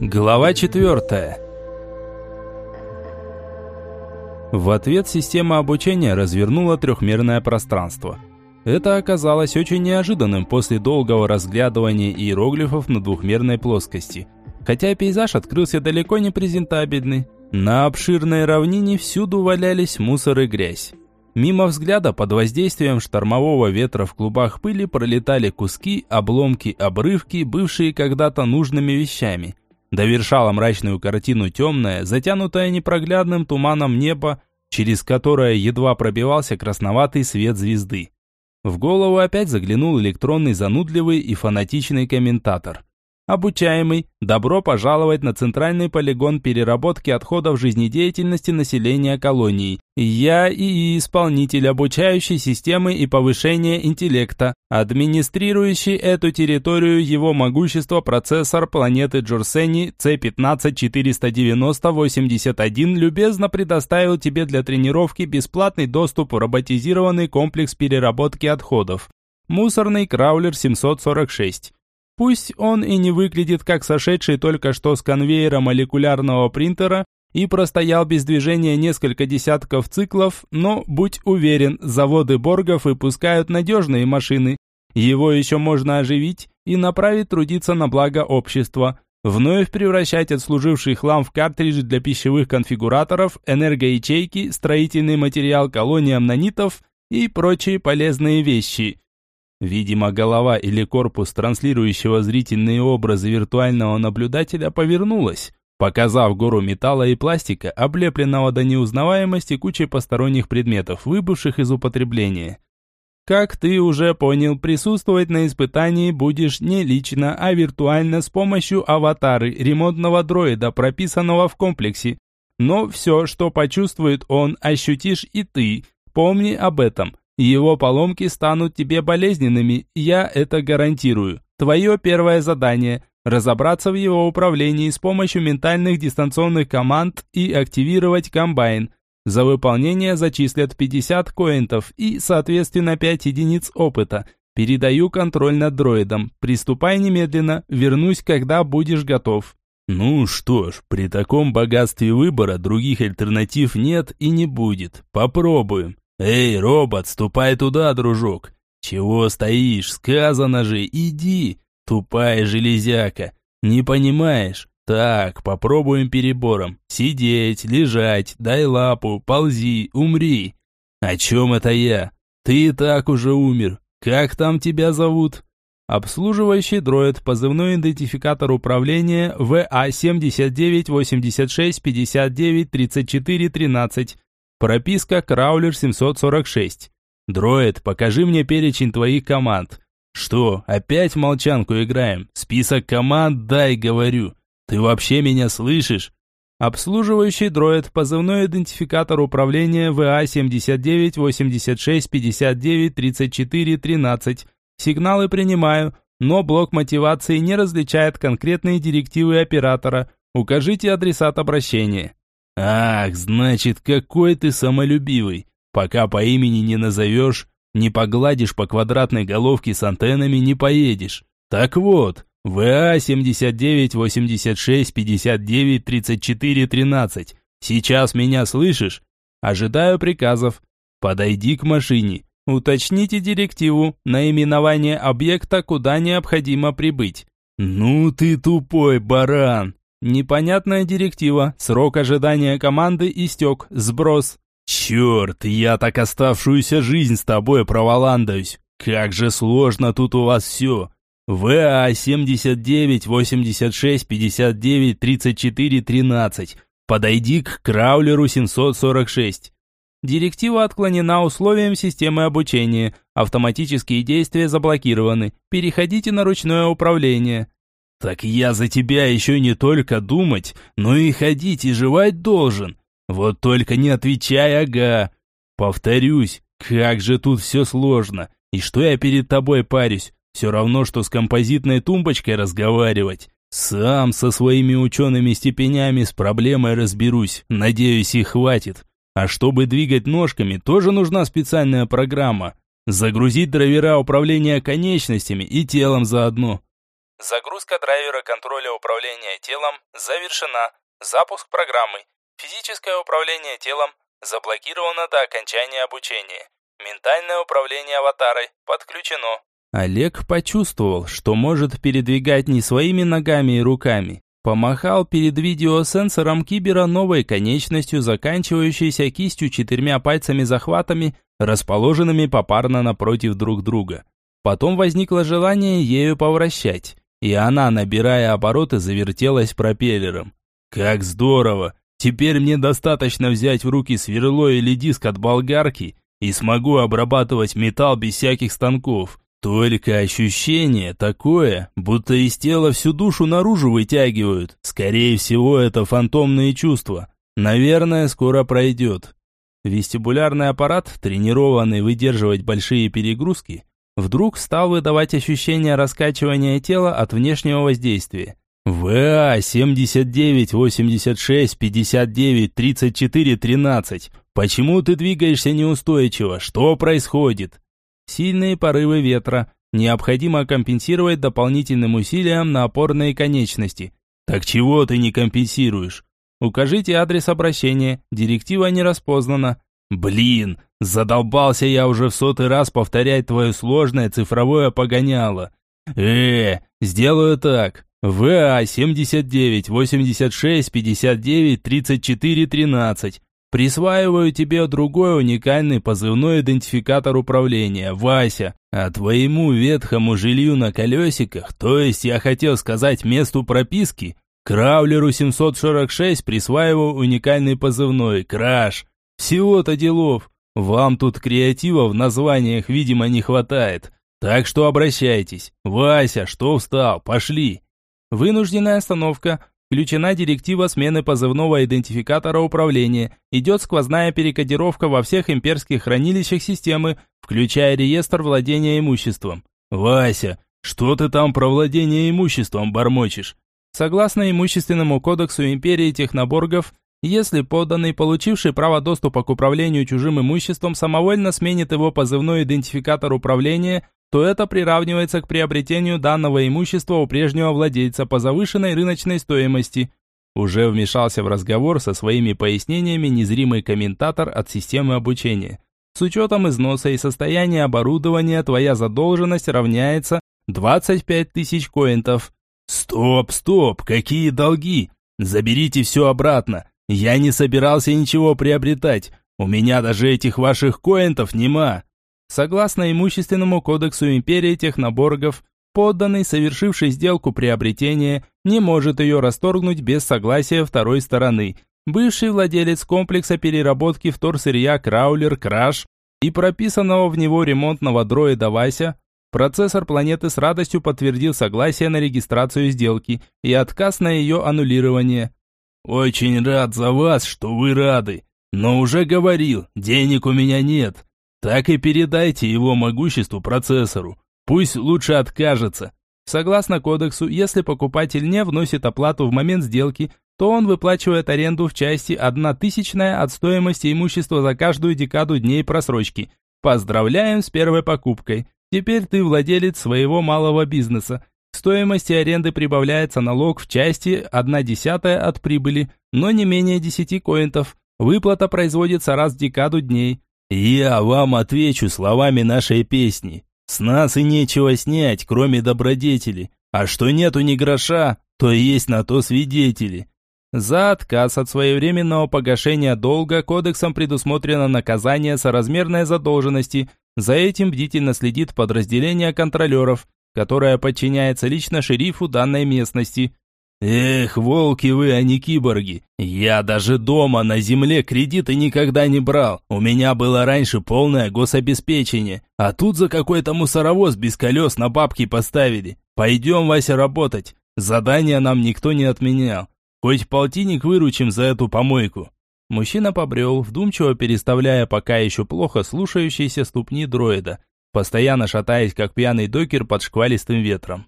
Глава 4. В ответ система обучения развернула трехмерное пространство. Это оказалось очень неожиданным после долгого разглядывания иероглифов на двухмерной плоскости. Хотя пейзаж открылся далеко не презентабельный. На обширной равнине всюду валялись мусор и грязь. Мимо взгляда под воздействием штормового ветра в клубах пыли пролетали куски, обломки, обрывки, бывшие когда-то нужными вещами – Довершала мрачную картину темное, затянутое непроглядным туманом небо, через которое едва пробивался красноватый свет звезды. В голову опять заглянул электронный занудливый и фанатичный комментатор. Обучаемый, добро пожаловать на центральный полигон переработки отходов жизнедеятельности населения колонии. Я и исполнитель обучающей системы и повышения интеллекта, администрирующий эту территорию его могущество процессор планеты Джурсени C15490-81 любезно предоставил тебе для тренировки бесплатный доступ в роботизированный комплекс переработки отходов. Мусорный краулер 746. Пусть он и не выглядит как сошедший только что с конвейера молекулярного принтера и простоял без движения несколько десятков циклов, но, будь уверен, заводы Боргов выпускают надежные машины. Его еще можно оживить и направить трудиться на благо общества. Вновь превращать отслуживший хлам в картридж для пищевых конфигураторов, энергоячейки, строительный материал колониям нанитов и прочие полезные вещи – Видимо, голова или корпус транслирующего зрительные образы виртуального наблюдателя повернулась, показав гору металла и пластика, облепленного до неузнаваемости кучей посторонних предметов, выбывших из употребления. Как ты уже понял, присутствовать на испытании будешь не лично, а виртуально с помощью аватары ремонтного дроида, прописанного в комплексе. Но все, что почувствует он, ощутишь и ты. Помни об этом. Его поломки станут тебе болезненными, я это гарантирую. Твое первое задание – разобраться в его управлении с помощью ментальных дистанционных команд и активировать комбайн. За выполнение зачислят 50 коинтов и, соответственно, 5 единиц опыта. Передаю контроль над дроидом. Приступай немедленно, вернусь, когда будешь готов. Ну что ж, при таком богатстве выбора других альтернатив нет и не будет. Попробуем. «Эй, робот, ступай туда, дружок!» «Чего стоишь? Сказано же, иди!» «Тупая железяка! Не понимаешь? Так, попробуем перебором. Сидеть, лежать, дай лапу, ползи, умри!» «О чем это я? Ты и так уже умер. Как там тебя зовут?» Обслуживающий дроид, позывной идентификатор управления ВА-79-86-59-34-13. Прописка Краулер 746. Дроид, покажи мне перечень твоих команд. Что, опять молчанку играем? Список команд дай, говорю. Ты вообще меня слышишь? Обслуживающий дроид, позывной идентификатор управления ВА-79 86 59 34 13. Сигналы принимаю, но блок мотивации не различает конкретные директивы оператора. Укажите адресат обращения. «Ах, значит, какой ты самолюбивый! Пока по имени не назовешь, не погладишь по квадратной головке с антеннами, не поедешь. Так вот, ВА 79 86 59 34 13. Сейчас меня слышишь? Ожидаю приказов. Подойди к машине. Уточните директиву, наименование объекта, куда необходимо прибыть. Ну ты тупой баран. Непонятная директива. Срок ожидания команды истек. Сброс. Черт, я так оставшуюся жизнь с тобой проволандаюсь. Как же сложно тут у вас все. ВА 79 86 59 34 13. Подойди к краулеру 746. Директива отклонена условиям системы обучения. Автоматические действия заблокированы. Переходите на ручное управление. Так я за тебя еще не только думать, но и ходить и жевать должен. Вот только не отвечай, ага. Повторюсь, как же тут все сложно. И что я перед тобой парюсь? Все равно, что с композитной тумбочкой разговаривать. Сам со своими учеными степенями с проблемой разберусь. Надеюсь, их хватит. А чтобы двигать ножками, тоже нужна специальная программа. Загрузить драйвера управления конечностями и телом заодно. Загрузка драйвера контроля управления телом завершена. Запуск программы. Физическое управление телом заблокировано до окончания обучения. Ментальное управление аватарой подключено. Олег почувствовал, что может передвигать не своими ногами и руками. Помахал перед видеосенсором кибера новой конечностью, заканчивающейся кистью четырьмя пальцами-захватами, расположенными попарно напротив друг друга. Потом возникло желание ею повращать и она, набирая обороты, завертелась пропеллером. «Как здорово! Теперь мне достаточно взять в руки сверло или диск от болгарки и смогу обрабатывать металл без всяких станков. Только ощущение такое, будто из тела всю душу наружу вытягивают. Скорее всего, это фантомные чувства. Наверное, скоро пройдет». Вестибулярный аппарат, тренированный выдерживать большие перегрузки, вдруг стал выдавать ощущение раскачивания тела от внешнего воздействия. ВА 79 86 59 34 13. Почему ты двигаешься неустойчиво? Что происходит? Сильные порывы ветра. Необходимо компенсировать дополнительным усилием на опорные конечности. Так чего ты не компенсируешь? Укажите адрес обращения. Директива не распознана. Блин, задолбался я уже в сотый раз повторять твое сложное цифровое погоняло. Э, сделаю так. ВА 79 86 59 34 13. Присваиваю тебе другой уникальный позывной идентификатор управления, Вася. А твоему ветхому жилью на колесиках, то есть я хотел сказать месту прописки, Краулеру 746 присваиваю уникальный позывной, Краш. Всего-то делов. Вам тут креатива в названиях, видимо, не хватает. Так что обращайтесь. Вася, что встал? Пошли. Вынужденная остановка. Включена директива смены позывного идентификатора управления. Идет сквозная перекодировка во всех имперских хранилищах системы, включая реестр владения имуществом. Вася, что ты там про владение имуществом бормочешь? Согласно имущественному кодексу империи техноборгов, если подданный, получивший право доступа к управлению чужим имуществом, самовольно сменит его позывной идентификатор управления, то это приравнивается к приобретению данного имущества у прежнего владельца по завышенной рыночной стоимости. Уже вмешался в разговор со своими пояснениями незримый комментатор от системы обучения. С учетом износа и состояния оборудования твоя задолженность равняется 25 тысяч коинтов. Стоп, стоп, какие долги? Заберите все обратно. Я не собирался ничего приобретать. У меня даже этих ваших коинтов нема. Согласно имущественному кодексу империи техноборгов, подданный, совершивший сделку приобретения, не может ее расторгнуть без согласия второй стороны. Бывший владелец комплекса переработки вторсырья Краулер Краш и прописанного в него ремонтного дроида Вася, процессор планеты с радостью подтвердил согласие на регистрацию сделки и отказ на ее аннулирование. «Очень рад за вас, что вы рады. Но уже говорил, денег у меня нет. Так и передайте его могуществу процессору. Пусть лучше откажется». Согласно кодексу, если покупатель не вносит оплату в момент сделки, то он выплачивает аренду в части 1 тысячная от стоимости имущества за каждую декаду дней просрочки. Поздравляем с первой покупкой. Теперь ты владелец своего малого бизнеса. К стоимости аренды прибавляется налог в части 1 десятая от прибыли, но не менее 10 коинтов. Выплата производится раз в декаду дней. Я вам отвечу словами нашей песни. С нас и нечего снять, кроме добродетели. А что нету ни гроша, то есть на то свидетели. За отказ от своевременного погашения долга кодексом предусмотрено наказание соразмерной задолженности. За этим бдительно следит подразделение контролеров которая подчиняется лично шерифу данной местности. Эх, волки вы, а не киборги. Я даже дома на земле кредиты никогда не брал. У меня было раньше полное гособеспечение. А тут за какой-то мусоровоз без колес на бабки поставили. Пойдем, Вася, работать. Задание нам никто не отменял. Хоть полтинник выручим за эту помойку. Мужчина побрел, вдумчиво переставляя пока еще плохо слушающиеся ступни дроида постоянно шатаясь, как пьяный докер под шквалистым ветром.